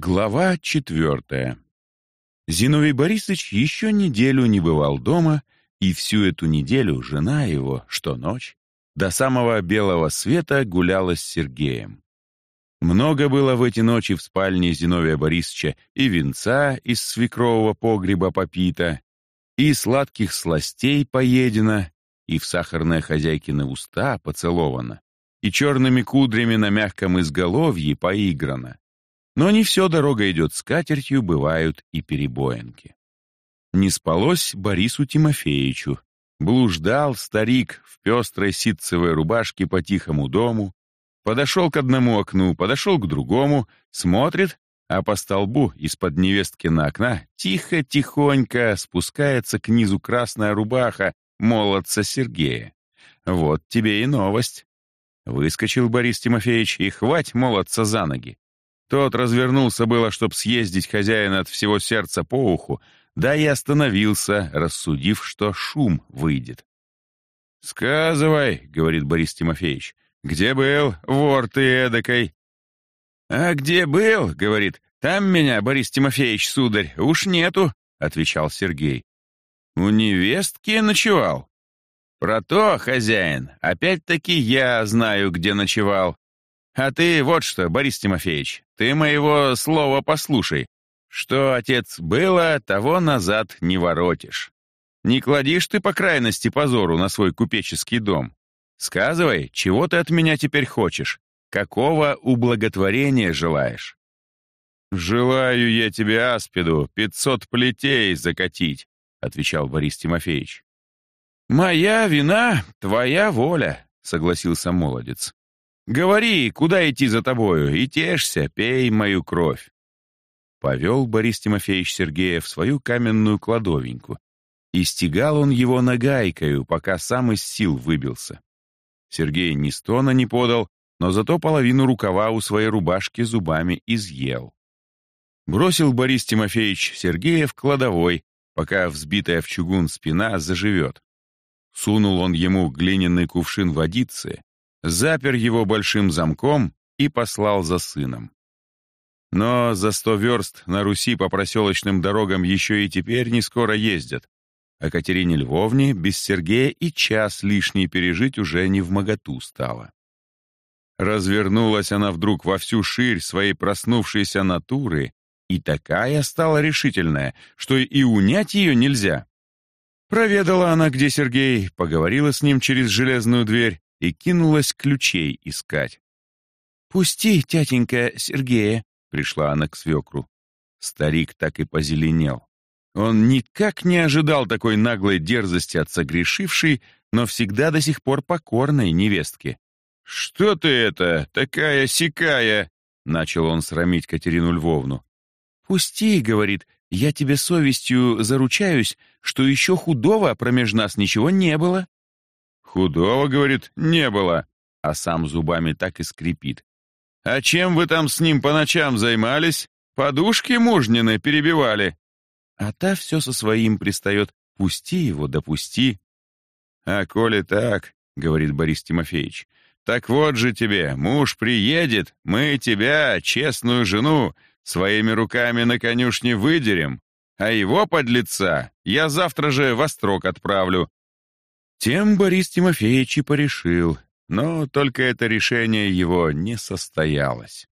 Глава четвертая. Зиновий Борисович еще неделю не бывал дома, и всю эту неделю жена его, что ночь, до самого белого света гуляла с Сергеем. Много было в эти ночи в спальне Зиновия Борисовича и венца из свекрового погреба попита, и сладких сластей поедено, и в сахарное хозяйкины уста поцеловано, и черными кудрями на мягком изголовье поиграно. Но не все дорога идет с катертью, бывают и перебоинки. Не спалось Борису Тимофеевичу. Блуждал старик в пестрой ситцевой рубашке по тихому дому, подошел к одному окну, подошел к другому, смотрит, а по столбу из-под невестки на окна тихо-тихонько спускается к низу красная рубаха молодца Сергея. Вот тебе и новость. Выскочил Борис Тимофеевич и хвать молодца за ноги. Тот развернулся было, чтоб съездить хозяина от всего сердца по уху, да и остановился, рассудив, что шум выйдет. «Сказывай», — говорит Борис Тимофеевич, — «где был, вор ты эдакой?» «А где был?» — говорит. «Там меня, Борис Тимофеевич, сударь, уж нету», — отвечал Сергей. «У невестки ночевал?» «Про то, хозяин, опять-таки я знаю, где ночевал. А ты вот что, Борис Тимофеевич, ты моего слова послушай. Что, отец, было, того назад не воротишь. Не кладишь ты по крайности позору на свой купеческий дом. Сказывай, чего ты от меня теперь хочешь? Какого ублаготворения желаешь? «Желаю я тебе, аспиду, пятьсот плетей закатить», — отвечал Борис Тимофеевич. «Моя вина, твоя воля», — согласился молодец. «Говори, куда идти за тобою, и тешься, пей мою кровь». Повел Борис Тимофеевич Сергея в свою каменную кладовеньку, и стегал он его нагайкою, пока сам из сил выбился. Сергей ни стона не подал, но зато половину рукава у своей рубашки зубами изъел. Бросил Борис Тимофеевич Сергея в кладовой, пока взбитая в чугун спина заживет. Сунул он ему глиняный кувшин водицы, запер его большим замком и послал за сыном. Но за сто верст на Руси по проселочным дорогам еще и теперь не скоро ездят, а Катерине Львовне без Сергея и час лишний пережить уже не в моготу стало. Развернулась она вдруг во всю ширь своей проснувшейся натуры и такая стала решительная, что и унять ее нельзя. Проведала она, где Сергей, поговорила с ним через железную дверь и кинулась ключей искать. «Пусти, тятенька Сергея», — пришла она к свекру. Старик так и позеленел. Он никак не ожидал такой наглой дерзости от согрешившей, но всегда до сих пор покорной невестки. «Что ты это, такая сикая?» — начал он срамить Катерину Львовну. «Пусти», — говорит, — «я тебе совестью заручаюсь, что еще худого промеж нас ничего не было». «Худого, — говорит, — не было», а сам зубами так и скрипит. «А чем вы там с ним по ночам займались? Подушки мужнины перебивали?» А та все со своим пристает. «Пусти его, допусти». «А коли так, — говорит Борис Тимофеевич, — так вот же тебе, муж приедет, мы тебя, честную жену, Своими руками на конюшне выдерем, а его подлеца я завтра же во строк отправлю». Тем Борис Тимофеевич и порешил, но только это решение его не состоялось.